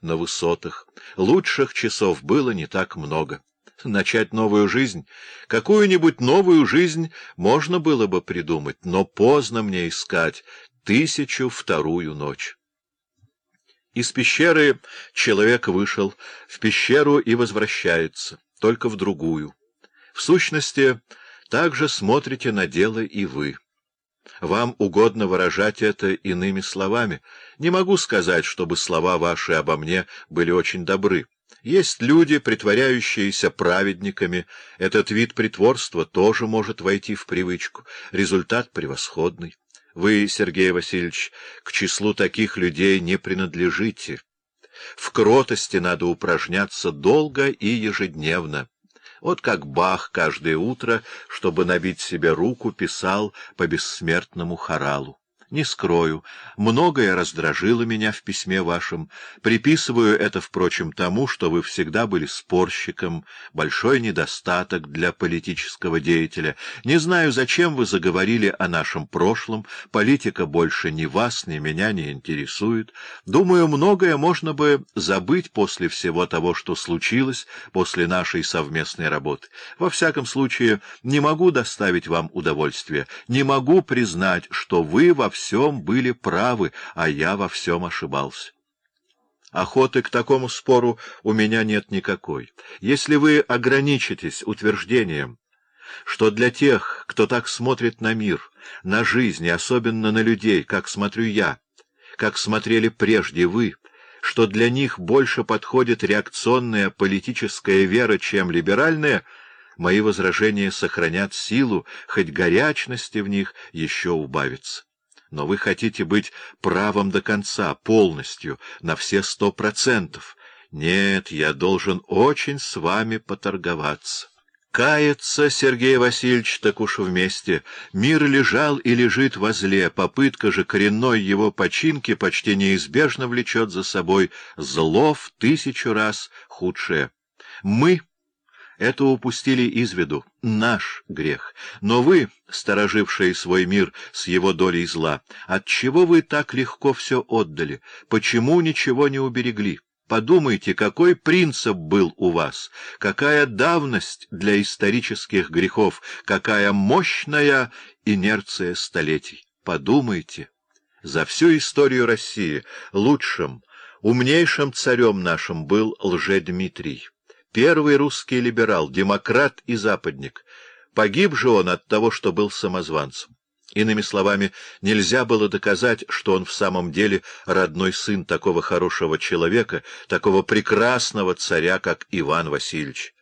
на высотах. Лучших часов было не так много. Начать новую жизнь? Какую-нибудь новую жизнь можно было бы придумать, но поздно мне искать тысячу вторую ночь. Из пещеры человек вышел, в пещеру и возвращается, только в другую. В сущности, так же смотрите на дело и вы. Вам угодно выражать это иными словами. Не могу сказать, чтобы слова ваши обо мне были очень добры. Есть люди, притворяющиеся праведниками. Этот вид притворства тоже может войти в привычку. Результат превосходный. Вы, Сергей Васильевич, к числу таких людей не принадлежите. В кротости надо упражняться долго и ежедневно. Вот как Бах каждое утро, чтобы набить себе руку, писал по бессмертному хоралу. Не скрою, многое раздражило меня в письме вашем. Приписываю это, впрочем, тому, что вы всегда были спорщиком, большой недостаток для политического деятеля. Не знаю, зачем вы заговорили о нашем прошлом, политика больше ни вас, ни меня не интересует. Думаю, многое можно бы забыть после всего того, что случилось, после нашей совместной работы. Во всяком случае, не могу доставить вам удовольствие, не могу признать, что вы во всем всем были правы, а я во всем ошибался. Охоты к такому спору у меня нет никакой. Если вы ограничитесь утверждением, что для тех, кто так смотрит на мир, на жизнь и особенно на людей, как смотрю я, как смотрели прежде вы, что для них больше подходит реакционная политическая вера, чем либеральная, мои возражения сохранят силу, хоть горячности в них еще убавится но вы хотите быть правым до конца, полностью, на все сто процентов. Нет, я должен очень с вами поторговаться. Кается, Сергей Васильевич, так уж вместе. Мир лежал и лежит возле, попытка же коренной его починки почти неизбежно влечет за собой зло в тысячу раз худшее. Мы это упустили из виду, наш грех. Но вы, сторожившие свой мир с его долей зла, отчего вы так легко все отдали? Почему ничего не уберегли? Подумайте, какой принцип был у вас, какая давность для исторических грехов, какая мощная инерция столетий. Подумайте. За всю историю России лучшим, умнейшим царем нашим был Лжедмитрий. Первый русский либерал, демократ и западник. Погиб же он от того, что был самозванцем. Иными словами, нельзя было доказать, что он в самом деле родной сын такого хорошего человека, такого прекрасного царя, как Иван Васильевич.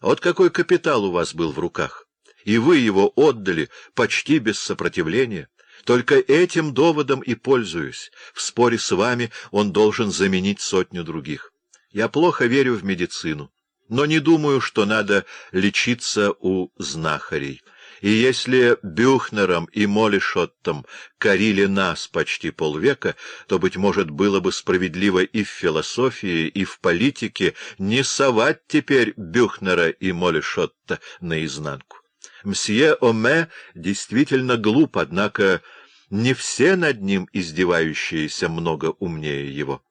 Вот какой капитал у вас был в руках, и вы его отдали почти без сопротивления. Только этим доводом и пользуюсь. В споре с вами он должен заменить сотню других. Я плохо верю в медицину, но не думаю, что надо лечиться у знахарей. И если Бюхнером и Молишоттом корили нас почти полвека, то, быть может, было бы справедливо и в философии, и в политике не совать теперь Бюхнера и Молишотта наизнанку. Мсье Оме действительно глуп, однако не все над ним издевающиеся много умнее его.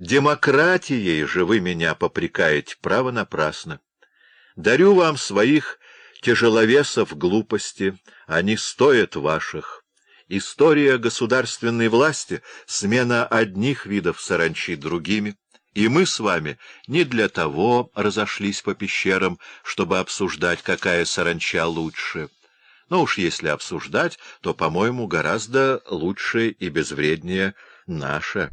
Демократией же вы меня попрекаете, право напрасно. Дарю вам своих тяжеловесов глупости, они стоят ваших. История государственной власти — смена одних видов саранчи другими. И мы с вами не для того разошлись по пещерам, чтобы обсуждать, какая саранча лучше. Но уж если обсуждать, то, по-моему, гораздо лучше и безвреднее наша.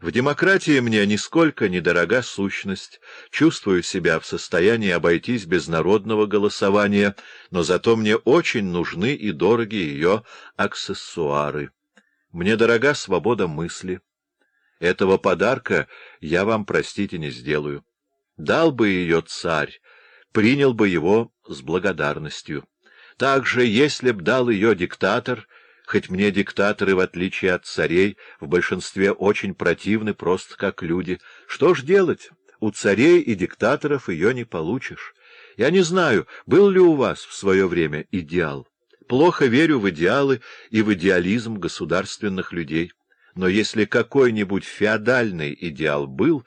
В демократии мне нисколько недорога сущность, чувствую себя в состоянии обойтись без народного голосования, но зато мне очень нужны и дороги ее аксессуары. Мне дорога свобода мысли. Этого подарка я вам, простите, не сделаю. Дал бы ее царь, принял бы его с благодарностью. Также, если б дал ее диктатор — хоть мне диктаторы, в отличие от царей, в большинстве очень противны просто как люди. Что ж делать? У царей и диктаторов ее не получишь. Я не знаю, был ли у вас в свое время идеал. Плохо верю в идеалы и в идеализм государственных людей. Но если какой-нибудь феодальный идеал был,